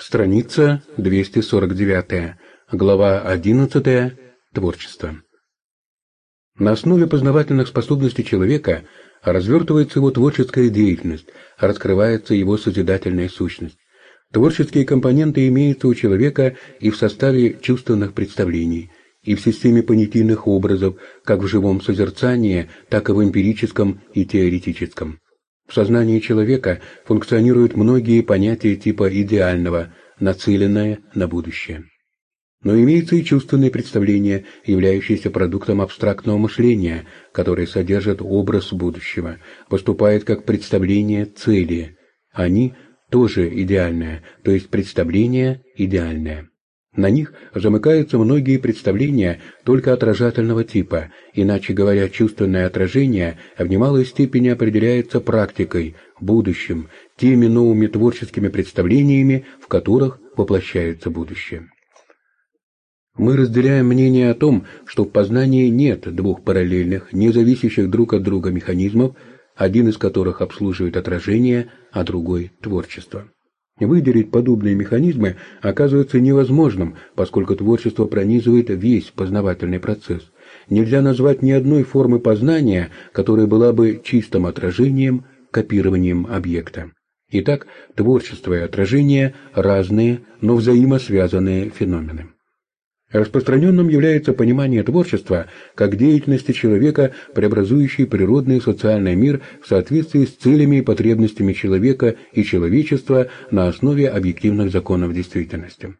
Страница 249. Глава 11. Творчество. На основе познавательных способностей человека развертывается его творческая деятельность, раскрывается его созидательная сущность. Творческие компоненты имеются у человека и в составе чувственных представлений, и в системе понятийных образов, как в живом созерцании, так и в эмпирическом и теоретическом. В сознании человека функционируют многие понятия типа идеального, нацеленное на будущее. Но имеется и чувственное представление, являющееся продуктом абстрактного мышления, которое содержит образ будущего, поступает как представление цели. Они тоже идеальное, то есть представление идеальное. На них замыкаются многие представления только отражательного типа, иначе говоря, чувственное отражение в немалой степени определяется практикой, будущим, теми новыми творческими представлениями, в которых воплощается будущее. Мы разделяем мнение о том, что в познании нет двух параллельных, независящих друг от друга механизмов, один из которых обслуживает отражение, а другой – творчество. Выделить подобные механизмы оказывается невозможным, поскольку творчество пронизывает весь познавательный процесс. Нельзя назвать ни одной формы познания, которая была бы чистым отражением, копированием объекта. Итак, творчество и отражение – разные, но взаимосвязанные феномены. Распространенным является понимание творчества как деятельности человека, преобразующей природный и социальный мир в соответствии с целями и потребностями человека и человечества на основе объективных законов действительности.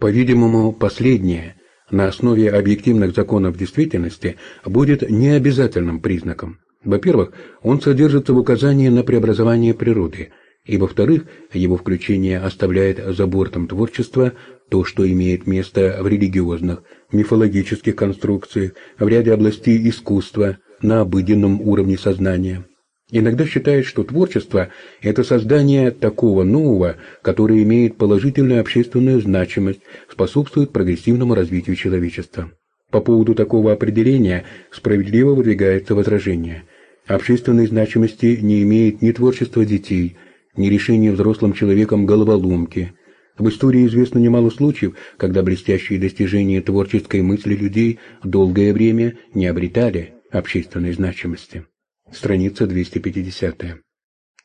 По-видимому, последнее на основе объективных законов действительности будет необязательным признаком. Во-первых, он содержится в указании на преобразование природы, и, во-вторых, его включение оставляет за бортом творчества то, что имеет место в религиозных, мифологических конструкциях, в ряде областей искусства, на обыденном уровне сознания. Иногда считают, что творчество – это создание такого нового, которое имеет положительную общественную значимость, способствует прогрессивному развитию человечества. По поводу такого определения справедливо выдвигается возражение. Общественной значимости не имеет ни творчество детей, ни решение взрослым человеком головоломки – в истории известно немало случаев, когда блестящие достижения творческой мысли людей долгое время не обретали общественной значимости. Страница 250.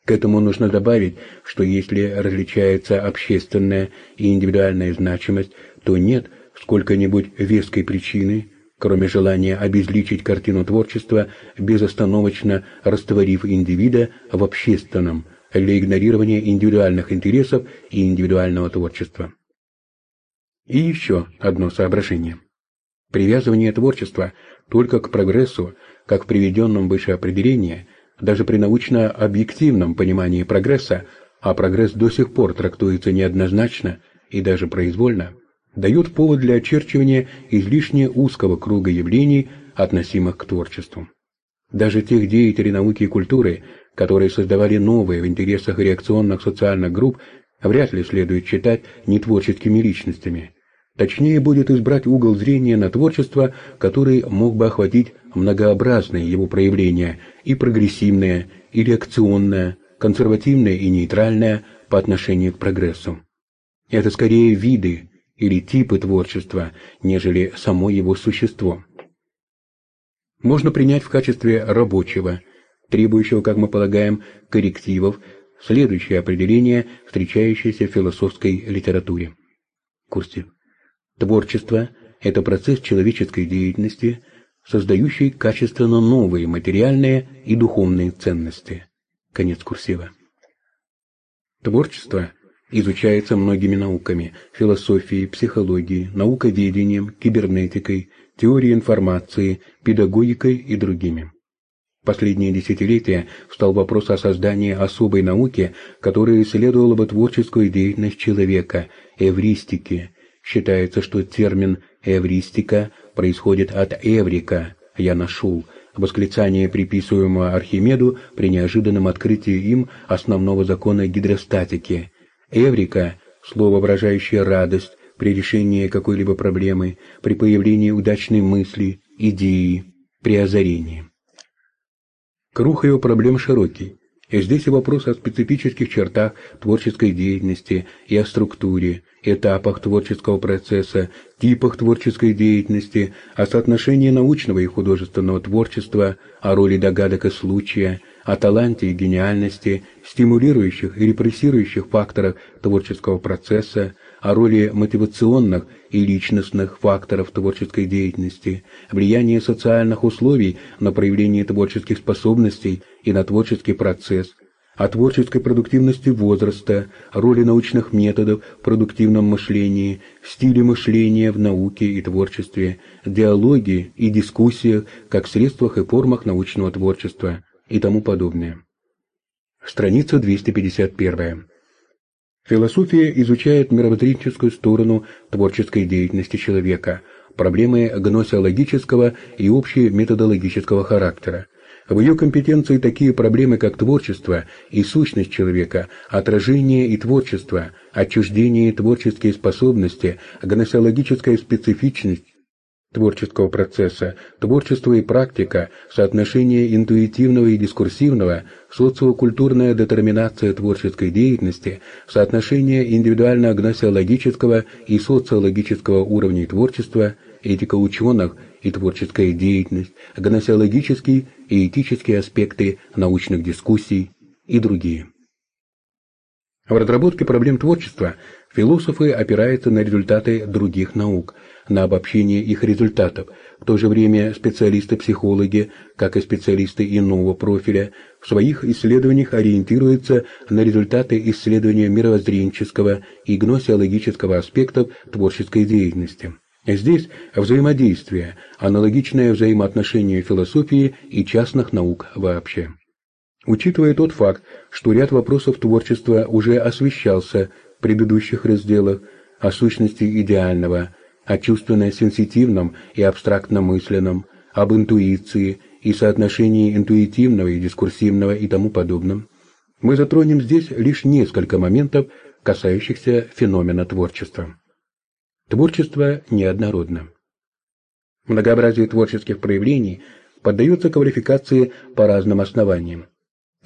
К этому нужно добавить, что если различается общественная и индивидуальная значимость, то нет сколько-нибудь веской причины, кроме желания обезличить картину творчества, безостановочно растворив индивида в общественном, для игнорирования индивидуальных интересов и индивидуального творчества. И еще одно соображение. Привязывание творчества только к прогрессу, как в приведенном выше определении, даже при научно-объективном понимании прогресса, а прогресс до сих пор трактуется неоднозначно и даже произвольно, дает повод для очерчивания излишне узкого круга явлений, относимых к творчеству. Даже тех деятелей науки и культуры, которые создавали новые в интересах реакционных социальных групп, вряд ли следует считать нетворческими личностями. Точнее будет избрать угол зрения на творчество, который мог бы охватить многообразные его проявления, и прогрессивное, и реакционное, консервативное и нейтральное по отношению к прогрессу. Это скорее виды или типы творчества, нежели само его существо. Можно принять в качестве рабочего – требующего, как мы полагаем, коррективов, следующее определение, встречающееся в философской литературе. Курсив. Творчество – это процесс человеческой деятельности, создающий качественно новые материальные и духовные ценности. Конец курсива. Творчество изучается многими науками – философией, психологией, науковедением, кибернетикой, теорией информации, педагогикой и другими последние десятилетия встал вопрос о создании особой науки, которая исследовала бы творческую деятельность человека, эвристики. Считается, что термин «эвристика» происходит от «эврика» – «я нашел», восклицание, приписываемое Архимеду при неожиданном открытии им основного закона гидростатики. «Эврика» – слово, выражающее радость при решении какой-либо проблемы, при появлении удачной мысли, идеи, при озарении. Круг ее проблем широкий. И здесь и вопрос о специфических чертах творческой деятельности и о структуре, этапах творческого процесса, типах творческой деятельности, о соотношении научного и художественного творчества, о роли догадок и случая, о таланте и гениальности, стимулирующих и репрессирующих факторах творческого процесса, о роли мотивационных и личностных факторов творческой деятельности, влиянии социальных условий на проявление творческих способностей и на творческий процесс, о творческой продуктивности возраста, роли научных методов в продуктивном мышлении, стиле мышления в науке и творчестве, диалоге и дискуссиях как средствах и формах научного творчества и тому подобное. Страница 251. Философия изучает мировоззренческую сторону творческой деятельности человека, проблемы гносеологического и общеметодологического характера. В ее компетенции такие проблемы, как творчество и сущность человека, отражение и творчество, отчуждение и творческие способности, гносеологическая специфичность, творческого процесса, творчество и практика, соотношение интуитивного и дискурсивного, социокультурная детерминация творческой деятельности, соотношение индивидуально-гносеологического и социологического уровней творчества, этика ученых и творческая деятельность, гносеологические и этические аспекты научных дискуссий и другие. В разработке проблем творчества философы опираются на результаты других наук – на обобщение их результатов. В то же время специалисты-психологи, как и специалисты иного профиля, в своих исследованиях ориентируются на результаты исследования мировоззренческого и гносеологического аспектов творческой деятельности. Здесь взаимодействие, аналогичное взаимоотношению философии и частных наук вообще. Учитывая тот факт, что ряд вопросов творчества уже освещался в предыдущих разделах о сущности идеального, о чувственно-сенситивном и абстрактно-мысленном, об интуиции и соотношении интуитивного и дискурсивного и тому подобном, мы затронем здесь лишь несколько моментов, касающихся феномена творчества. Творчество неоднородно. Многообразие творческих проявлений поддается квалификации по разным основаниям.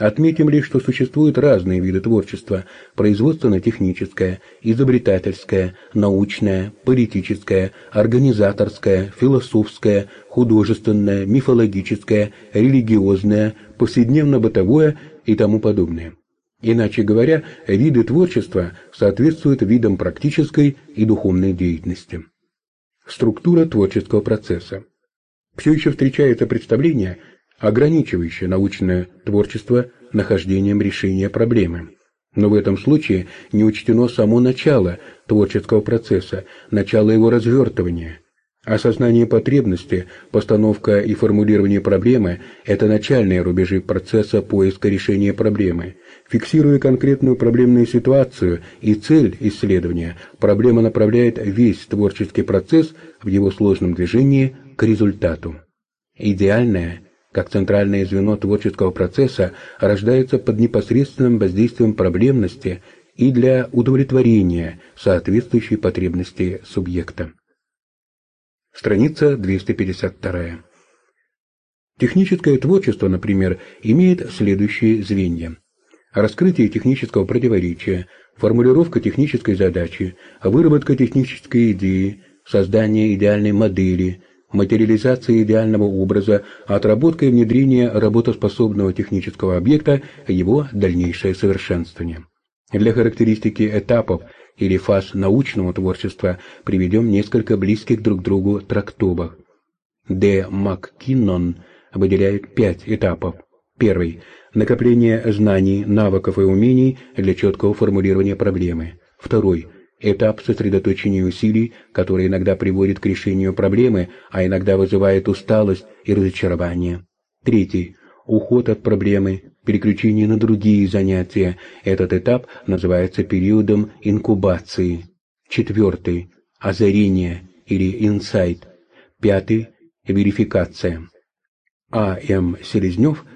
Отметим лишь, что существуют разные виды творчества – производственно-техническое, изобретательское, научное, политическое, организаторское, философское, художественное, мифологическое, религиозное, повседневно-бытовое и тому подобное. Иначе говоря, виды творчества соответствуют видам практической и духовной деятельности. Структура творческого процесса. Все еще встречается представление – ограничивающее научное творчество нахождением решения проблемы. Но в этом случае не учтено само начало творческого процесса, начало его развертывания. Осознание потребности, постановка и формулирование проблемы – это начальные рубежи процесса поиска решения проблемы. Фиксируя конкретную проблемную ситуацию и цель исследования, проблема направляет весь творческий процесс в его сложном движении к результату. Идеальное – как центральное звено творческого процесса, рождается под непосредственным воздействием проблемности и для удовлетворения соответствующей потребности субъекта. Страница 252. Техническое творчество, например, имеет следующие звенья. Раскрытие технического противоречия, формулировка технической задачи, выработка технической идеи, создание идеальной модели, материализация идеального образа, отработка и внедрение работоспособного технического объекта, его дальнейшее совершенствование. Для характеристики этапов или фаз научного творчества приведем несколько близких друг другу трактовок. Д. МакКиннон выделяет пять этапов. Первый – накопление знаний, навыков и умений для четкого формулирования проблемы. Второй – Этап сосредоточения усилий, который иногда приводит к решению проблемы, а иногда вызывает усталость и разочарование. Третий. Уход от проблемы, переключение на другие занятия. Этот этап называется периодом инкубации. Четвертый. Озарение или инсайт. Пятый. Верификация. А. М. Селезнев.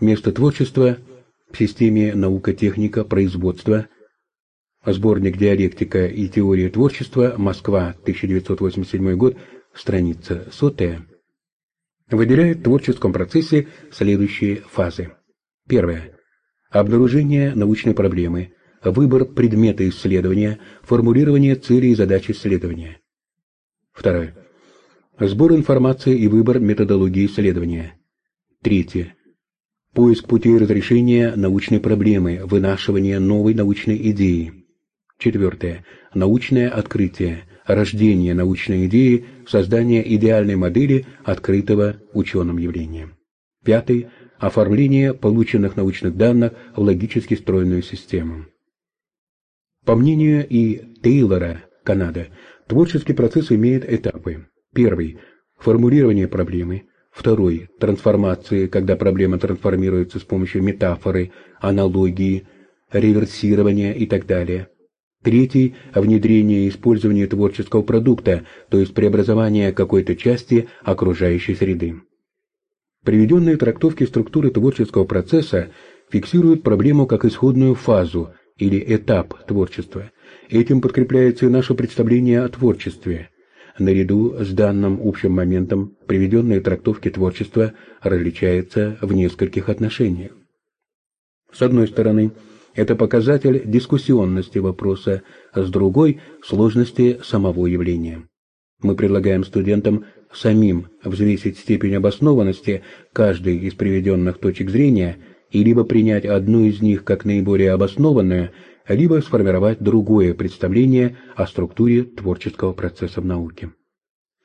Место творчества в системе наука-техника производства – Сборник «Диалектика и теория творчества. Москва. 1987 год. Страница сотая». Выделяет в творческом процессе следующие фазы. Первая. обнаружение научной проблемы, выбор предмета исследования, формулирование целей и задач исследования. Второе. Сбор информации и выбор методологии исследования. Третье. Поиск путей разрешения научной проблемы, вынашивание новой научной идеи. Четвертое. Научное открытие, рождение научной идеи, создание идеальной модели открытого ученым явления. Пятый. Оформление полученных научных данных в логически стройную систему. По мнению и Тейлора, Канада, творческий процесс имеет этапы. Первый – формулирование проблемы. Второй – трансформации, когда проблема трансформируется с помощью метафоры, аналогии, реверсирования и так далее. Третий – внедрение и использование творческого продукта, то есть преобразование какой-то части окружающей среды. Приведенные трактовки структуры творческого процесса фиксируют проблему как исходную фазу или этап творчества. Этим подкрепляется и наше представление о творчестве. Наряду с данным общим моментом приведенные трактовки творчества различаются в нескольких отношениях. С одной стороны, это показатель дискуссионности вопроса, а с другой – сложности самого явления. Мы предлагаем студентам самим взвесить степень обоснованности каждой из приведенных точек зрения и либо принять одну из них как наиболее обоснованную, либо сформировать другое представление о структуре творческого процесса в науке.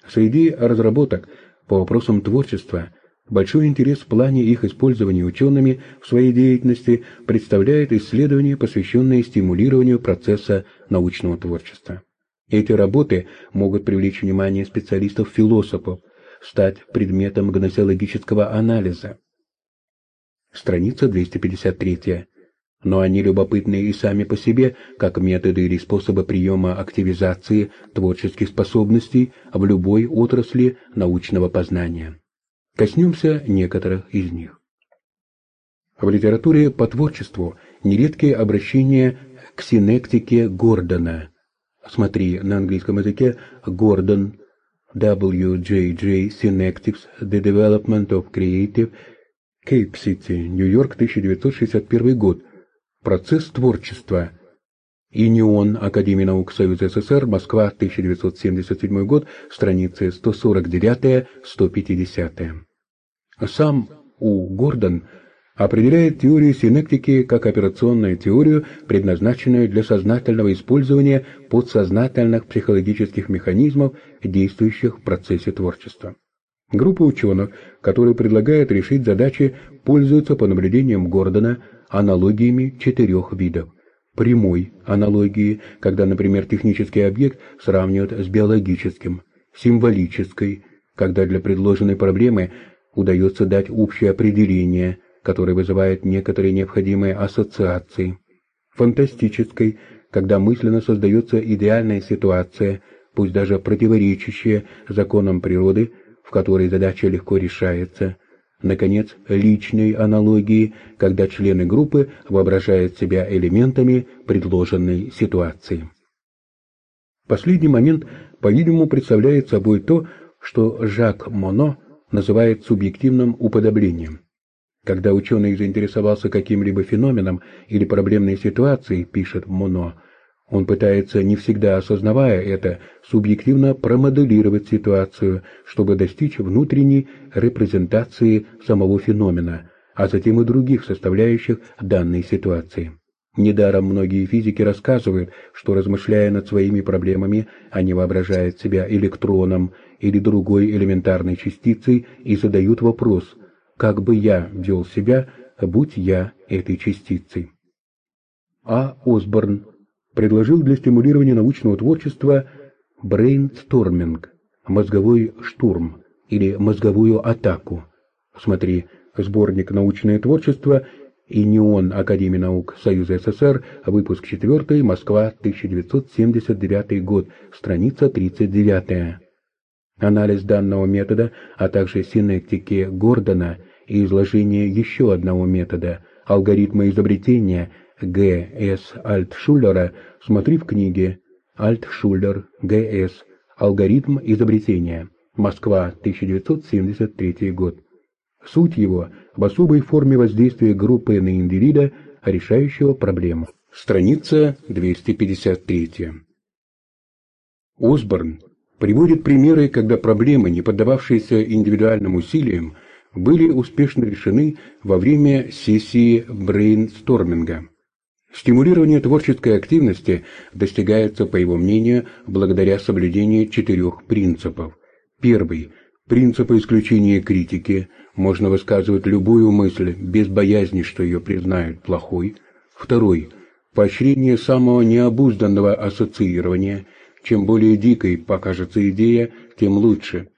Среди разработок по вопросам творчества большой интерес в плане их использования учеными в своей деятельности представляет исследования, посвященные стимулированию процесса научного творчества. Эти работы могут привлечь внимание специалистов-философов, стать предметом гносеологического анализа. Страница 253 но они любопытны и сами по себе, как методы или способы приема активизации творческих способностей в любой отрасли научного познания. Коснемся некоторых из них. В литературе по творчеству нередкие обращения к синектике Гордона. Смотри на английском языке Гордон, WJJ Synectics, The Development of Creative, Cape City, Нью-Йорк, 1961 год, Процесс творчества. Инион Академии наук Союза СССР, Москва, 1977 год, страницы 149-150. Сам У. Гордон определяет теорию синектики как операционную теорию, предназначенную для сознательного использования подсознательных психологических механизмов, действующих в процессе творчества. Группа ученых, которые предлагают решить задачи, пользуются по наблюдениям Гордона аналогиями четырех видов. Прямой аналогии, когда, например, технический объект сравнивают с биологическим. Символической, когда для предложенной проблемы удается дать общее определение, которое вызывает некоторые необходимые ассоциации. Фантастической, когда мысленно создается идеальная ситуация, пусть даже противоречащая законам природы, в которой задача легко решается. Наконец, личной аналогии, когда члены группы воображают себя элементами предложенной ситуации. Последний момент, по-видимому, представляет собой то, что Жак Моно называет субъективным уподоблением. Когда ученый заинтересовался каким-либо феноменом или проблемной ситуацией, пишет Моно, он пытается, не всегда осознавая это, субъективно промоделировать ситуацию, чтобы достичь внутренней репрезентации самого феномена, а затем и других составляющих данной ситуации. Недаром многие физики рассказывают, что размышляя над своими проблемами, они воображают себя электроном или другой элементарной частицей и задают вопрос «Как бы я вел себя, будь я этой частицей?» А. Осборн предложил для стимулирования научного творчества брейнсторминг, мозговой штурм или мозговую атаку. Смотри, сборник «Научное творчество» и «Неон Академии наук Союза СССР», выпуск 4, Москва, 1979 год, страница 39. Анализ данного метода, а также синектики Гордона и изложение еще одного метода – алгоритма изобретения – Г. С. Альтшуллера, смотри в книге Альтшуллер, Г. С. Алгоритм изобретения. Москва, 1973 год. Суть его в особой форме воздействия группы на индивида решающего проблему. Страница 253. Осборн приводит примеры, когда проблемы, не поддававшиеся индивидуальным усилиям, были успешно решены во время сессии брейнсторминга. Стимулирование творческой активности достигается, по его мнению, благодаря соблюдению четырех принципов. Первый – принципа исключения критики. Можно высказывать любую мысль без боязни, что ее признают плохой. Второй – поощрение самого необузданного ассоциирования. Чем более дикой покажется идея, тем лучше.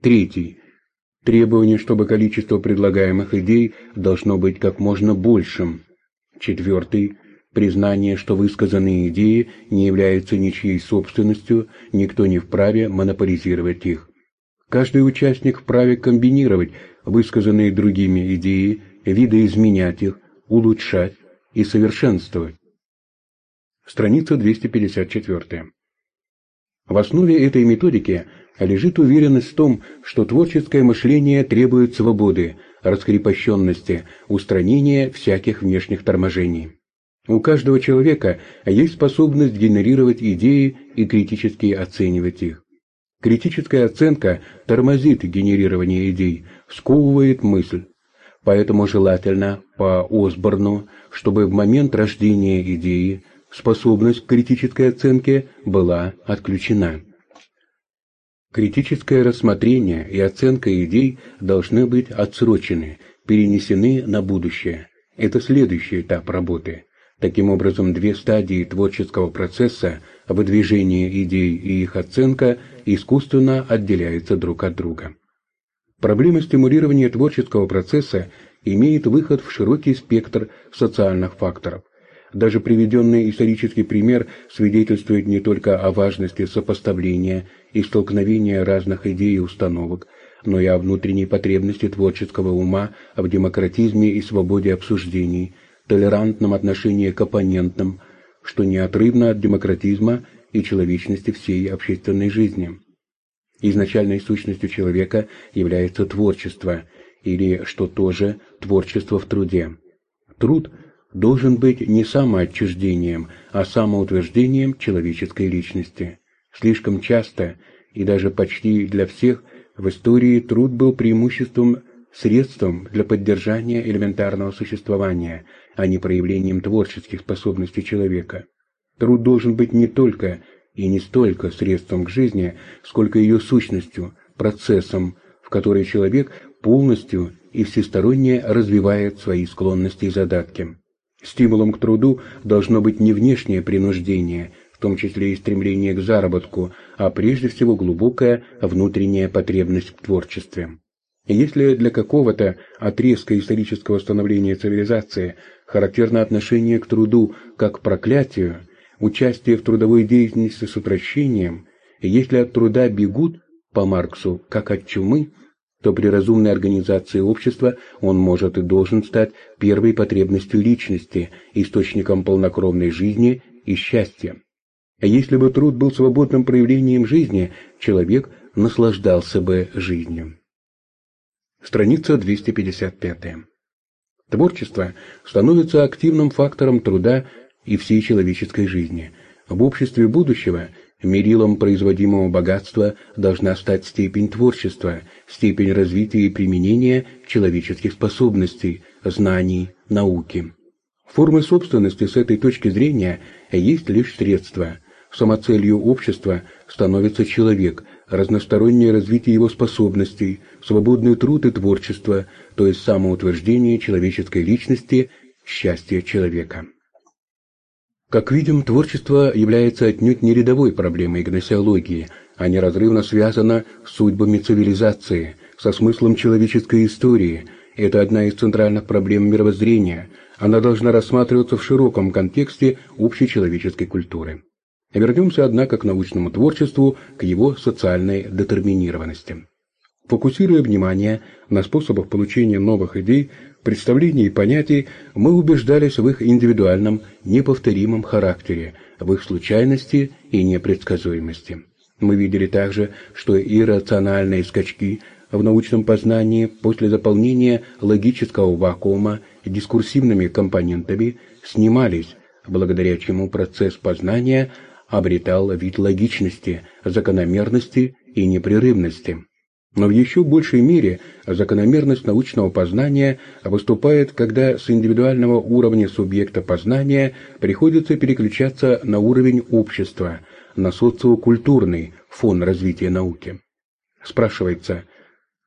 Третий – требование, чтобы количество предлагаемых идей должно быть как можно большим. Четвертый – Признание, что высказанные идеи не являются ничьей собственностью, никто не вправе монополизировать их. Каждый участник вправе комбинировать высказанные другими идеи, видоизменять их, улучшать и совершенствовать. Страница 254. В основе этой методики лежит уверенность в том, что творческое мышление требует свободы, раскрепощенности, устранения всяких внешних торможений. У каждого человека есть способность генерировать идеи и критически оценивать их. Критическая оценка тормозит генерирование идей, сковывает мысль. Поэтому желательно по Осборну, чтобы в момент рождения идеи способность к критической оценке была отключена. Критическое рассмотрение и оценка идей должны быть отсрочены, перенесены на будущее. Это следующий этап работы. Таким образом, две стадии творческого процесса, выдвижение идей и их оценка, искусственно отделяются друг от друга. Проблема стимулирования творческого процесса имеет выход в широкий спектр социальных факторов. Даже приведенный исторический пример свидетельствует не только о важности сопоставления и столкновения разных идей и установок, но и о внутренней потребности творческого ума в демократизме и свободе обсуждений – толерантном отношении к оппонентам, что неотрывно от демократизма и человечности всей общественной жизни. Изначальной сущностью человека является творчество, или, что тоже, творчество в труде. Труд должен быть не самоотчуждением, а самоутверждением человеческой личности. Слишком часто, и даже почти для всех, в истории труд был преимуществом средством для поддержания элементарного существования, а не проявлением творческих способностей человека. Труд должен быть не только и не столько средством к жизни, сколько ее сущностью, процессом, в который человек полностью и всесторонне развивает свои склонности и задатки. Стимулом к труду должно быть не внешнее принуждение, в том числе и стремление к заработку, а прежде всего глубокая внутренняя потребность в творчестве. Если для какого-то отрезка исторического становления цивилизации характерно отношение к труду как к проклятию, участие в трудовой деятельности с утращением, и если от труда бегут, по Марксу, как от чумы, то при разумной организации общества он может и должен стать первой потребностью личности, источником полнокровной жизни и счастья. А если бы труд был свободным проявлением жизни, человек наслаждался бы жизнью. Страница 255. Творчество становится активным фактором труда и всей человеческой жизни. В обществе будущего мерилом производимого богатства должна стать степень творчества, степень развития и применения человеческих способностей, знаний, науки. Формы собственности с этой точки зрения есть лишь средства. Самоцелью общества становится человек – разностороннее развитие его способностей, свободный труд и творчество, то есть самоутверждение человеческой личности, счастье человека. Как видим, творчество является отнюдь не рядовой проблемой гносеологии, а неразрывно связано с судьбами цивилизации, со смыслом человеческой истории. Это одна из центральных проблем мировоззрения. Она должна рассматриваться в широком контексте общечеловеческой культуры. Вернемся, однако, к научному творчеству, к его социальной детерминированности. Фокусируя внимание на способах получения новых идей, представлений и понятий, мы убеждались в их индивидуальном, неповторимом характере, в их случайности и непредсказуемости. Мы видели также, что иррациональные скачки в научном познании после заполнения логического вакуума дискурсивными компонентами снимались, благодаря чему процесс познания обретал вид логичности, закономерности и непрерывности. Но в еще большей мере закономерность научного познания выступает, когда с индивидуального уровня субъекта познания приходится переключаться на уровень общества, на социокультурный фон развития науки. Спрашивается,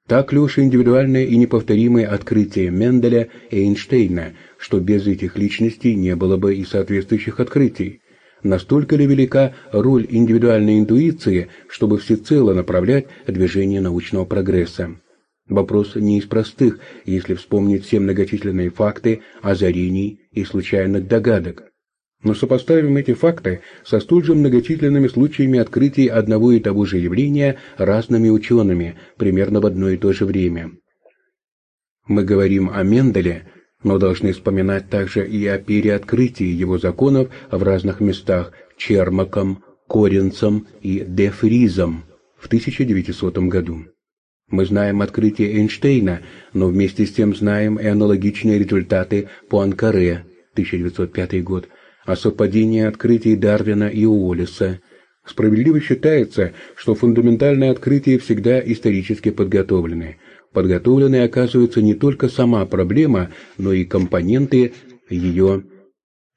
так ли уж индивидуальное и неповторимое открытие Менделя и Эйнштейна, что без этих личностей не было бы и соответствующих открытий? Настолько ли велика роль индивидуальной интуиции, чтобы всецело направлять движение научного прогресса? Вопрос не из простых, если вспомнить все многочисленные факты, озарений и случайных догадок. Но сопоставим эти факты со столь же многочисленными случаями открытий одного и того же явления разными учеными, примерно в одно и то же время. Мы говорим о Менделе, но должны вспоминать также и о переоткрытии его законов в разных местах Чермаком, Коринцем и Дефризом в 1900 году. Мы знаем открытие Эйнштейна, но вместе с тем знаем и аналогичные результаты по Анкаре, 1905 год, о совпадении открытий Дарвина и Уоллеса. Справедливо считается, что фундаментальные открытия всегда исторически подготовлены. Подготовленной оказывается не только сама проблема, но и компоненты ее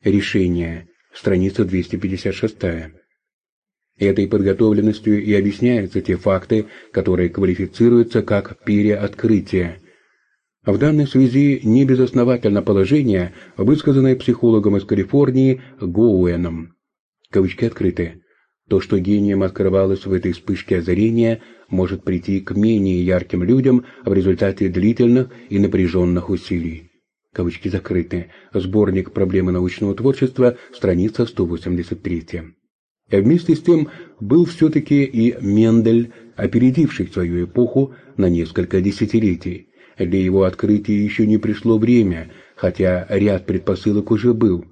решения. Страница 256. Этой подготовленностью и объясняются те факты, которые квалифицируются как переоткрытие. В данной связи не безосновательно положение, высказанное психологом из Калифорнии Гоуэном. Кавычки открыты. То, что гением открывалось в этой вспышке озарения, может прийти к менее ярким людям в результате длительных и напряженных усилий. Кавычки закрыты. Сборник «Проблемы научного творчества», страница 183. А вместе с тем был все-таки и Мендель, опередивший свою эпоху на несколько десятилетий. Для его открытия еще не пришло время, хотя ряд предпосылок уже был.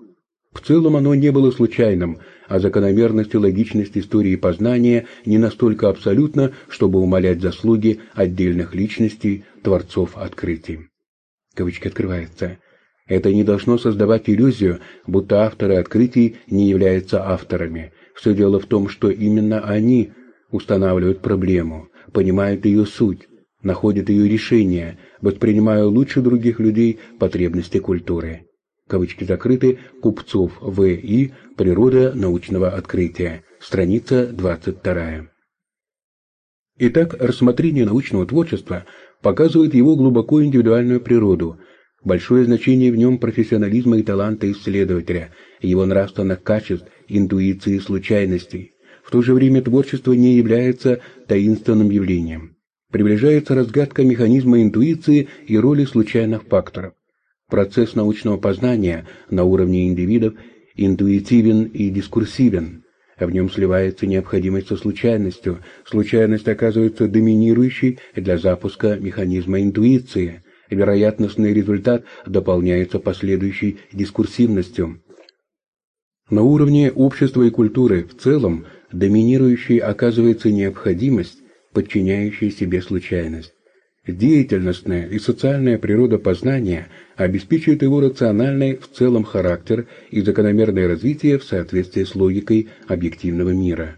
В целом оно не было случайным, а закономерность и логичность истории познания не настолько абсолютна, чтобы умалять заслуги отдельных личностей, творцов открытий. Кавычки открываются. Это не должно создавать иллюзию, будто авторы открытий не являются авторами. Все дело в том, что именно они устанавливают проблему, понимают ее суть, находят ее решение, воспринимая лучше других людей потребности культуры. Кавычки закрыты. Купцов В.И. Природа научного открытия. Страница 22. Итак, рассмотрение научного творчества показывает его глубоко индивидуальную природу, большое значение в нем профессионализма и таланта исследователя, его нравственных качеств, интуиции и случайностей. В то же время творчество не является таинственным явлением приближается разгадка механизма интуиции и роли случайных факторов. Процесс научного познания на уровне индивидов интуитивен и дискурсивен. В нем сливается необходимость со случайностью. Случайность оказывается доминирующей для запуска механизма интуиции. Вероятностный результат дополняется последующей дискурсивностью. На уровне общества и культуры в целом доминирующей оказывается необходимость подчиняющие себе случайность. Деятельностная и социальная природа познания обеспечивает его рациональный в целом характер и закономерное развитие в соответствии с логикой объективного мира.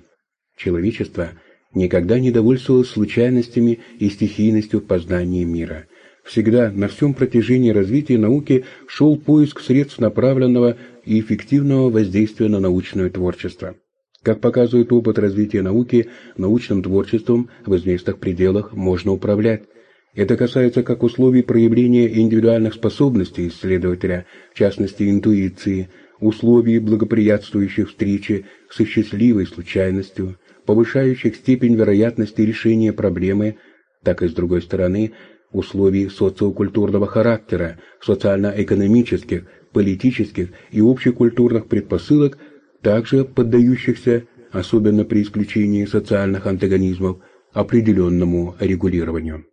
Человечество никогда не довольствовалось случайностями и стихийностью в познании мира. Всегда на всем протяжении развития науки шел поиск средств направленного и эффективного воздействия на научное творчество. Как показывает опыт развития науки, научным творчеством в известных пределах можно управлять. Это касается как условий проявления индивидуальных способностей исследователя, в частности интуиции, условий, благоприятствующих встрече со счастливой случайностью, повышающих степень вероятности решения проблемы, так и, с другой стороны, условий социокультурного характера, социально-экономических, политических и общекультурных предпосылок – также поддающихся, особенно при исключении социальных антагонизмов, определенному регулированию.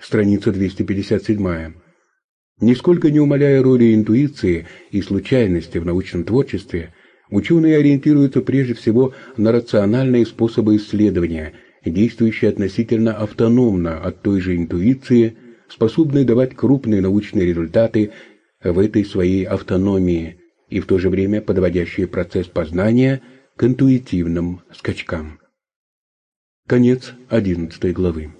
Страница 257. Нисколько не умаляя роли интуиции и случайности в научном творчестве, ученые ориентируются прежде всего на рациональные способы исследования, действующий относительно автономно от той же интуиции, способный давать крупные научные результаты в этой своей автономии и в то же время подводящий процесс познания к интуитивным скачкам. Конец 11 главы.